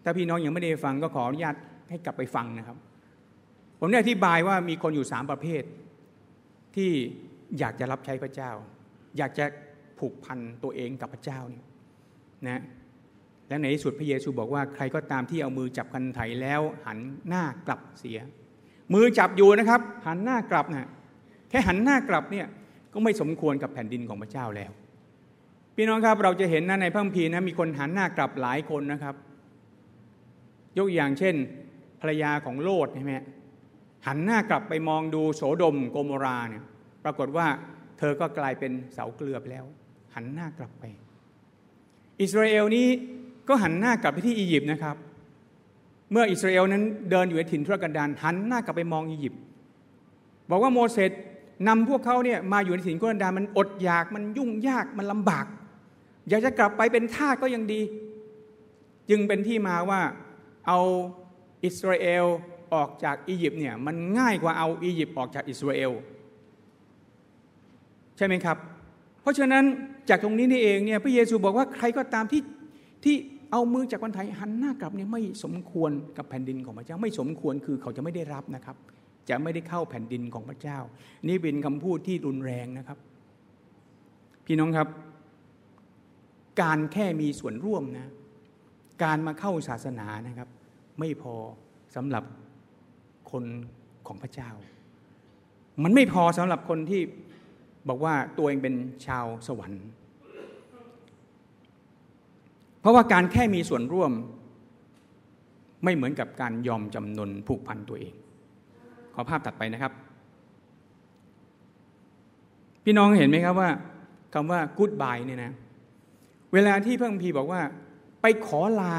ถ้าพี่น้องยังไม่ได้ฟังก็ขออนุญาตให้กลับไปฟังนะครับ ผมได้อธิบายว่ามีคนอยู่สามประเภท ที่อยากจะรับใช้พระเจ้า อยากจะผูกพันตัวเองกับพระเจ้านี่นะและในที่สุดพระเยซูบอกว่าใครก็ตามที่เอามือจับกันไถแล้วหันหน้ากลับเสีย มือจับอยู่นะครับ หันหน้ากลับนะแค่หันหน้ากลับเนี่ย ก็ไม่สมควรกับแผ่นดินของพระเจ้าแล้ว พี่น้องครับเราจะเห็นนะในพระคัมภีร์นะมีคนหันหน้ากลับหลายคนนะครับ ยกอย่างเช่น ภรรยาของโลดใช่ไหมหันหน้ากลับไปมองดูโสดมโกโมราเนี่ยปรากฏว่าเธอก็กลายเป็นเสาเกลือไปแล้ว หันหน้ากลับไป อิสราเอลนี้ก็หันหน้ากลับไปที่อียิปต์นะครับ เมื่ออิสราเอลนั้นเดินอยู่ในถิ่นทุรกันดารหันหน้ากลับไปมองอียิปต์บอกว่าโมเสส นำพวกเขาเนี่ยมาอยู่ในถิ่นทุรันดามันอดอยากมันยุ่งยากมันลำบาก อยากจะกลับไปเป็นทาสก็ยังดี จึงเป็นที่มาว่าเอาอิสราเอลออกจากอียิปต์เนี่ยมันง่ายกว่าเอาอียิปต์ออกจากอิสราเอลใช่ไหมครับ เพราะฉะนั้นจากตรงนี้นี่เองเนี่ยพระเยซูบอกว่าใครก็ตามที่ที่เอามือจากคนไทยหันหน้ากลับเนี่ยไม่สมควรกับแผ่นดินของพระเจ้าไม่สมควรคือเขาจะไม่ได้รับนะครับ จะไม่ได้เข้าแผ่นดินของพระเจ้า นี่เป็นคำพูดที่รุนแรงนะครับ พี่น้องครับ การแค่มีส่วนร่วมนะ การมาเข้าศาสนานะครับ ไม่พอสำหรับคนของพระเจ้า มันไม่พอสำหรับคนที่บอกว่าตัวเองเป็นชาวสวรรค์ เพราะว่าการแค่มีส่วนร่วม ไม่เหมือนกับการยอมจำนนผูกพันตัวเอง อภาพตัดไปนะครับ พี่น้องเห็นไหมครับว่าคำว่า goodbye เนี่ยนะ เวลาที่พระคัมภีร์บอกว่า ไปขอลา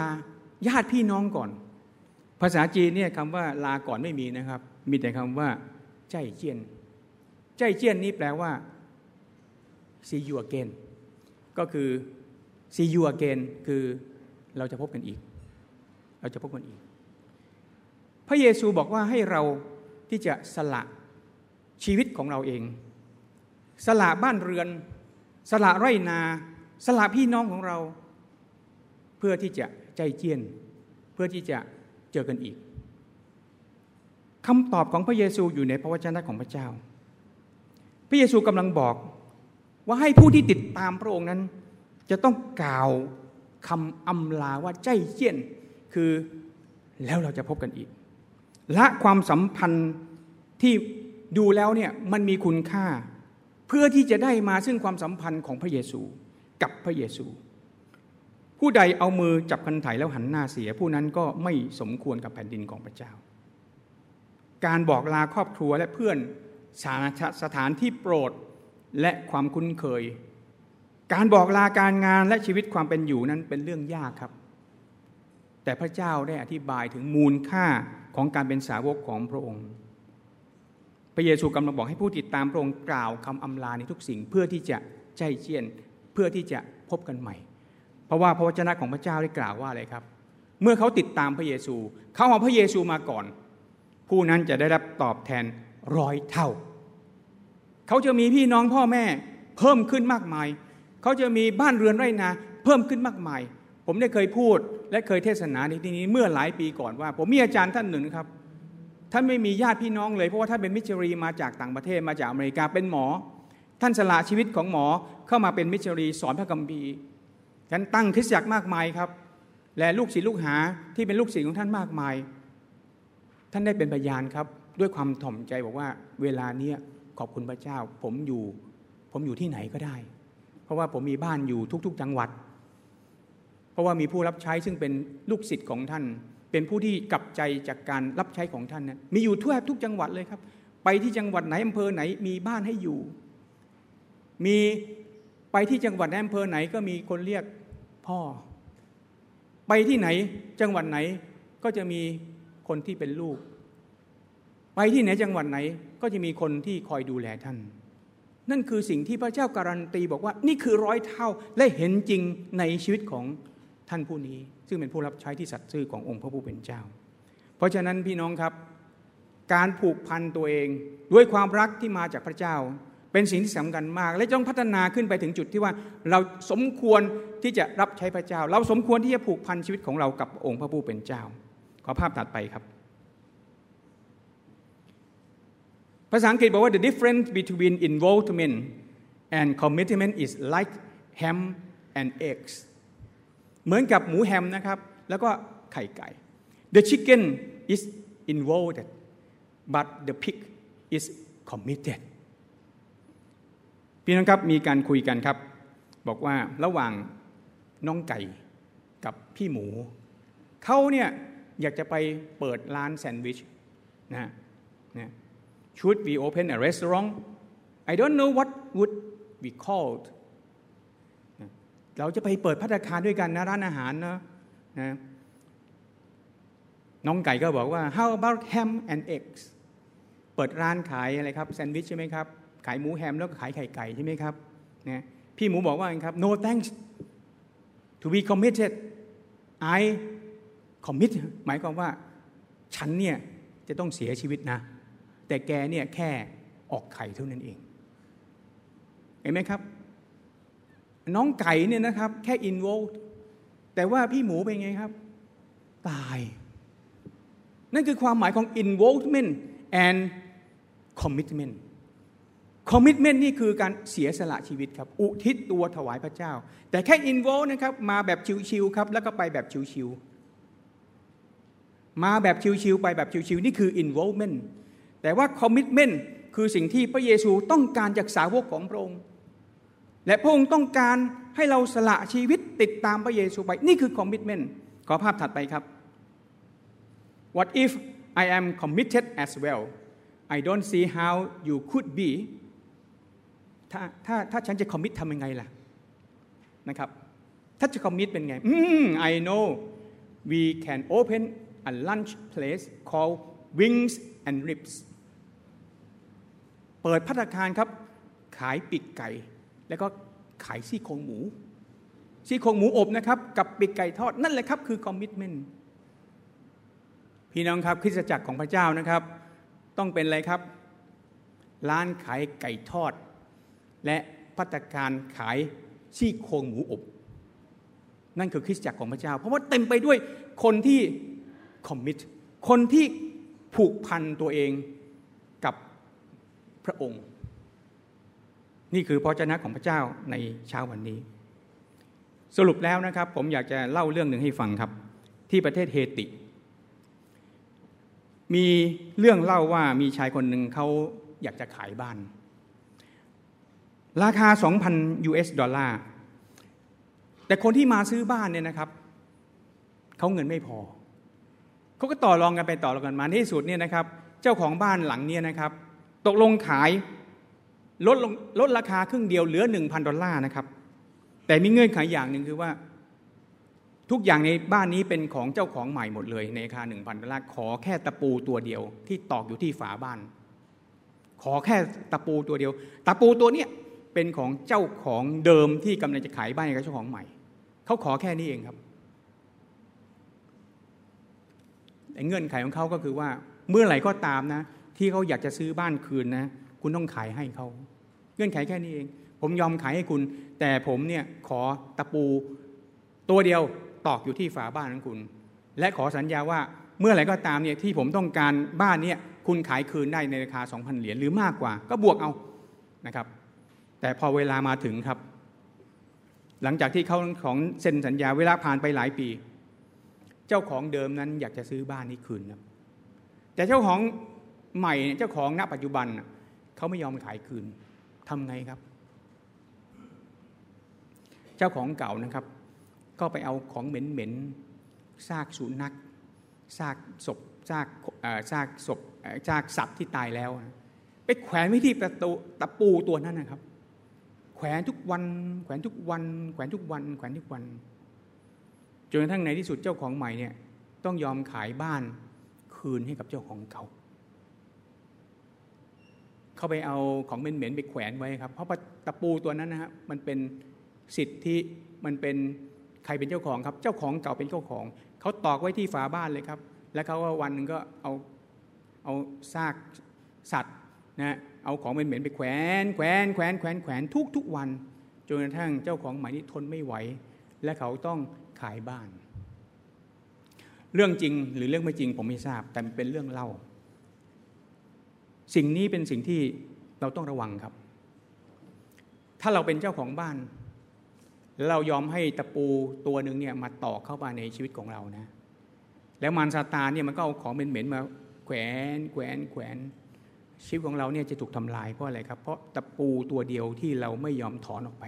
ญาติพี่น้องก่อน ภาษาจีนเนี่ยคำว่าลาก่อนไม่มีนะครับ มีแต่คำว่าใจเจียนใจเจียนนี้แปลว่า see you again ก็คือ see you again คือเราจะพบกันอีก เราจะพบกันอีก พระเยซูบอกว่าให้เรา ที่จะสละชีวิตของเราเอง สละบ้านเรือน สละไร่นา สละพี่น้องของเรา เพื่อที่จะใจเจียน เพื่อที่จะเจอกันอีกคำตอบของพระเยซูอยู่ในพระวจนะของพระเจ้า พระเยซูกำลังบอกว่าให้ผู้ที่ติดตามพระองค์นั้น จะต้องกล่าวคำอำลาว่าใจเจียน คือแล้วเราจะพบกันอีก ละความสัมพันธ์ที่ดูแล้วเนี่ยมันมีคุณค่า เพื่อที่จะได้มาซึ่งความสัมพันธ์ของพระเยซูกับพระเยซู ผู้ใดเอามือจับคันไถแล้วหันหน้าเสีย ผู้นั้นก็ไม่สมควรกับแผ่นดินของพระเจ้า การบอกลาครอบครัวและเพื่อนสถานที่โปรดและความคุ้นเคย การบอกลาการงานและชีวิตความเป็นอยู่นั้นเป็นเรื่องยากครับ แต่พระเจ้าได้อธิบายถึงมูลค่า ของการเป็นสาวกของพระองค์ พระเยซูกำลังบอกให้ผู้ติดตามพระองค์กล่าวคำอำลาในทุกสิ่งเพื่อที่จะใจเจียนเพื่อที่จะพบกันใหม่ เพราะว่าพระวจนะของพระเจ้าได้กล่าวว่าอะไรครับ เมื่อเขาติดตามพระเยซู เขาเอาพระเยซูมาก่อน ผู้นั้นจะได้รับตอบแทนร้อยเท่า เขาจะมีพี่น้องพ่อแม่เพิ่มขึ้นมากมาย เขาจะมีบ้านเรือนไร่นาเพิ่มขึ้นมากมาย ผมได้เคยพูดและเคยเทศนาในที่นี้เมื่อหลายปีก่อนว่า ผมมีอาจารย์ท่านหนึ่งครับ ท่านไม่มีญาติพี่น้องเลยเพราะว่าท่านเป็นมิชรีมาจากต่างประเทศมาจากอเมริกาเป็นหมอ ท่านสละชีวิตของหมอเข้ามาเป็นมิชรีสอนพระคัมภีร์ท่านตั้งคริสตจักรมากมายครับ และลูกศิษย์ลูกหาที่เป็นลูกศิษย์ของท่านมากมาย ท่านได้เป็นพยานครับ ด้วยความถ่อมใจบอกว่าเวลาเนี้ยขอบคุณพระเจ้า ผมอยู่ ผมอยู่ที่ไหนก็ได้ เพราะว่าผมมีบ้านอยู่ทุก ๆ จังหวัด ราะว่ามีผู้รับใช้ซึ่งเป็นลูกศิษย์ของท่าน เป็นผู้ที่กลับใจจากการรับใช้ของท่านนะมีอยู่ทั่วทุกจังหวัดเลยครับ ไปที่จังหวัดไหนอำเภอไหนมีบ้านให้อยู่ มีไปที่จังหวัดไหนอำเภอไหนก็มีคนเรียกพ่อ ไปที่ไหนจังหวัดไหนก็จะมีคนที่เป็นลูก ไปที่ไหนจังหวัดไหนก็จะมีคนที่คอยดูแลท่าน นั่นคือสิ่งที่พระเจ้าการันตีบอกว่านี่คือร้อยเท่าและเห็นจริงในชีวิตของ ท่านผู้นี้ ซึ่งเป็นผู้รับใช้ที่สัตย์ซื่อขององค์พระผู้เป็นเจ้า เพราะฉะนั้นพี่น้องครับ การผูกพันตัวเองด้วยความรักที่มาจากพระเจ้า เป็นสิ่งที่สำคัญมาก และต้องพัฒนาขึ้นไปถึงจุดที่ว่าเราสมควรที่จะรับใช้พระเจ้า เราสมควรที่จะผูกพันชีวิตของเรากับองค์พระผู้เป็นเจ้า ขอภาพตัดไปครับภาษาอังกฤษบอกว่า the difference between involvement and commitment is like ham and eggs เหมือนกับหมูแฮมนะครับ แล้วก็ไข่ไก่ the chicken is involved but the pig is committed พี่น้องครับมีการคุยกันครับ บอกว่าระหว่างน้องไก่กับพี่หมูเขาเนี่ยอยากจะไปเปิดร้านแซนด์วิชนะนะ should we open a restaurant I don't know what would we called เราจะไปเปิดพัตตาคารด้วยกันนะร้านอาหารนะนะน้องไก่ก็บอกว่า how about ham and eggs เปิดร้านขายอะไรครับแซนด์วิชใช่ไหมครับ ขายหมูแฮมแล้วก็ขายไข่ไก่ใช่ไหมครับนะพี่หมูบอกว่าครับ no thanks to be committed I commit หมายความว่าฉันเนี่ยจะต้องเสียชีวิตนะ แต่แกเนี่ยแค่ออกไข่เท่านั้นเอง เห็นไหมครับ น้องไก่เนี่ยนะครับ แค่ involved แต่ว่าพี่หมูเป็นไงครับ ตาย นั่นคือความหมายของ involvement and commitment commitment นี่คือการเสียสละชีวิตครับ อุทิศตัวถวายพระเจ้า แต่แค่ involve นะครับ มาแบบชิวๆครับ แล้วก็ไปแบบชิวๆมาแบบชิวๆไปแบบชิวๆนี่คือ involvement แต่ว่า commitment คือสิ่งที่พระเยซูต้องการจากสาวกของพระองค์ และพระองค์ต้องการให้เราสละชีวิตติดตามพระเยซูไป นี่คือ commitment ขอภาพถัดไปครับ What if I am committed as well I don't see how you could be ถ้าถ้าถ้าฉันจะคอมมิตทำยังไงล่ะนะครับถ้าจะคอมมิตเป็นไงอืม I know we can open a lunch place called wings and ribs เปิดพัตคารครับ ขายปีกไก่ แล้วก็ขายซี่โครงหมู ซี่โครงหมูอบนะครับ กับปีกไก่ทอดนั่นแหละครับคือ commitment พี่น้องครับคริสตจักรของพระเจ้านะครับ ต้องเป็นอะไรครับ ร้านขายไก่ทอด และพัตตารขายซี่โครงหมูอบ นั่นคือคริสตจักรของพระเจ้า เพราะว่าเต็มไปด้วยคนที่คอมมิตคนที่ผูกพันตัวเองกับพระองค์ นี่คือพระเจ้าของพระเจ้าในเช้าวันนี้ สรุปแล้วนะครับ ผมอยากจะเล่าเรื่องหนึ่งให้ฟังครับ ที่ประเทศเฮติ มีเรื่องเล่าว่ามีชายคนหนึ่งเขาอยากจะขายบ้าน ราคา 2,000 US ดอลลาร์แต่คนที่มาซื้อบ้านเนี่ยนะครับเขาเงินไม่พอเขาก็ต่อรองกันไปต่อรองกันมาในที่สุดเนี่ยนะครับ เจ้าของบ้านหลังเนี่ยนะครับ ตกลงขาย ลดลงลดราคาครึ่งเดียวเหลือ 1,000 ดอลลาร์นะครับ แต่มีเงื่อนไขอย่างหนึ่งคือว่า ทุกอย่างในบ้านนี้เป็นของเจ้าของใหม่หมดเลย ในราคา 1,000 ดอลลาร์ขอแค่ตะปูตัวเดียวที่ตอกอยู่ที่ฝาบ้าน ขอแค่ตะปูตัวเดียว ตะปูตัวเนี้ยเป็นของเจ้าของเดิมที่กำลังจะขายบ้านกับเจ้าของใหม่ เขาขอแค่นี้เองครับเงื่อนไขของเขาก็คือว่าเมื่อไหร่ก็ตามนะ ที่เขาอยากจะซื้อบ้านคืนนะ คุณต้องขายให้เขา เงื่อนไขแค่นี้เอง ผมยอมขายให้คุณ แต่ผมเนี่ยขอตะปูตัวเดียวตอกอยู่ที่ฝาบ้านของคุณ และขอสัญญาว่าเมื่อไหร่ก็ตามเนี่ยที่ผมต้องการบ้านเนี่ยคุณขายคืนได้ในราคา 2,000 เหรียญหรือมากกว่า ก็บวกเอานะครับ แต่พอเวลามาถึงครับ หลังจากที่เขาของเซ็นสัญญาเวลาผ่านไปหลายปี เจ้าของเดิมนั้นอยากจะซื้อบ้านนี้คืนนะแต่เจ้าของใหม่เจ้าของณปัจจุบันเขาไม่ยอมขายคืน ทำไงครับ เจ้าของเก่านะครับ ก็ไปเอาของเหม็นเหม็นซากสุนัขซากศพซากซากศพซากสัตว์ที่ตายแล้ว ไปแขวนไว้ที่ประตูตะปูตัวนั้นนะครับ แขวนทุกวัน แขวนทุกวัน แขวนทุกวัน แขวนทุกวันจนกระทั่งในที่สุดเจ้าของใหม่เนี่ยต้องยอมขายบ้านคืนให้กับเจ้าของเก่า เขาไปเอาของเหม็นๆไปแขวนไว้ครับ เพราะตะปูตัวนั้นนะฮะมันเป็นสิทธิมันเป็นใครเป็นเจ้าของครับ เจ้าของเก่าเป็นเจ้าของเขาตอกไว้ที่ฝาบ้านเลยครับ แล้วเขาก็วันนึงก็เอาเอาซากสัตว์นะเอาของเหม็นๆไปแขวนแขวนแขวนแขวนแขวนทุกทุกวันจนกระทั่งเจ้าของใหม่นี้ทนไม่ไหว และเขาต้องขายบ้าน เรื่องจริงหรือเรื่องไม่จริงผมไม่ทราบแต่เป็นเรื่องเล่า สิ่งนี้เป็นสิ่งที่เราต้องระวังครับ ถ้าเราเป็นเจ้าของบ้าน เรายอมให้ตะปูตัวหนึ่งเนี่ยมาตอกเข้ามาในชีวิตของเรานะ แล้วมารซาตานเนี่ยมันก็เอาของเหม็นๆมาแขวนแขวนแขวนชีวิตของเราเนี่ยจะถูกทำลายเพราะอะไรครับ เพราะตะปูตัวเดียวที่เราไม่ยอมถอนออกไป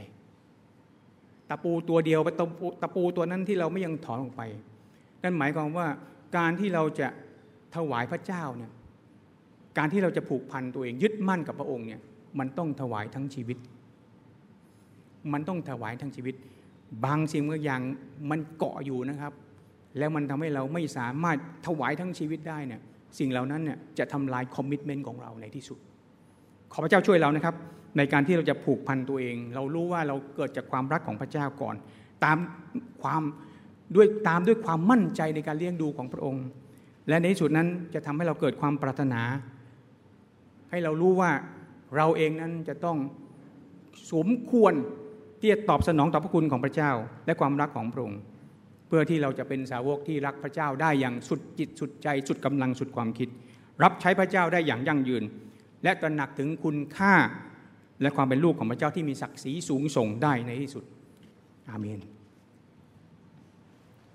ตะปูตัวเดียวตะปูตะปูตัวนั้นที่เราไม่ยังถอนออกไป นั่นหมายความว่าการที่เราจะถวายพระเจ้าเนี่ย การที่เราจะผูกพันตัวเองยึดมั่นกับพระองค์เนี่ยมันต้องถวายทั้งชีวิต มันต้องถวายทั้งชีวิต บางสิ่งบางอย่างมันเกาะอยู่นะครับ แล้วมันทำให้เราไม่สามารถถวายทั้งชีวิตได้เนี่ยสิ่งเหล่านั้นเนี่ยจะทำลายคอมมิชเมนต์ของเราในที่สุด ขอพระเจ้าช่วยเรานะครับ ในการที่เราจะผูกพันตัวเอง เรารู้ว่าเราเกิดจากความรักของพระเจ้าก่อน ตามความด้วยตามด้วยความมั่นใจในการเลี้ยงดูของพระองค์ และในที่สุดนั้นจะทำให้เราเกิดความปรารถนา ให้เรารู้ว่าเราเองนั้นจะต้องสมควรที่จะตอบสนองต่อพระคุณของพระเจ้า และความรักของพระองค์เพื่อที่เราจะเป็นสาวกที่รักพระเจ้าได้อย่างสุดจิตสุดใจ สุดกำลังสุดความคิด รับใช้พระเจ้าได้อย่างยั่งยืน และตระหนักถึงคุณค่าและความเป็นลูกของพระเจ้าที่มีศักดิ์ศรีสูงส่งได้ในที่สุดอาเมน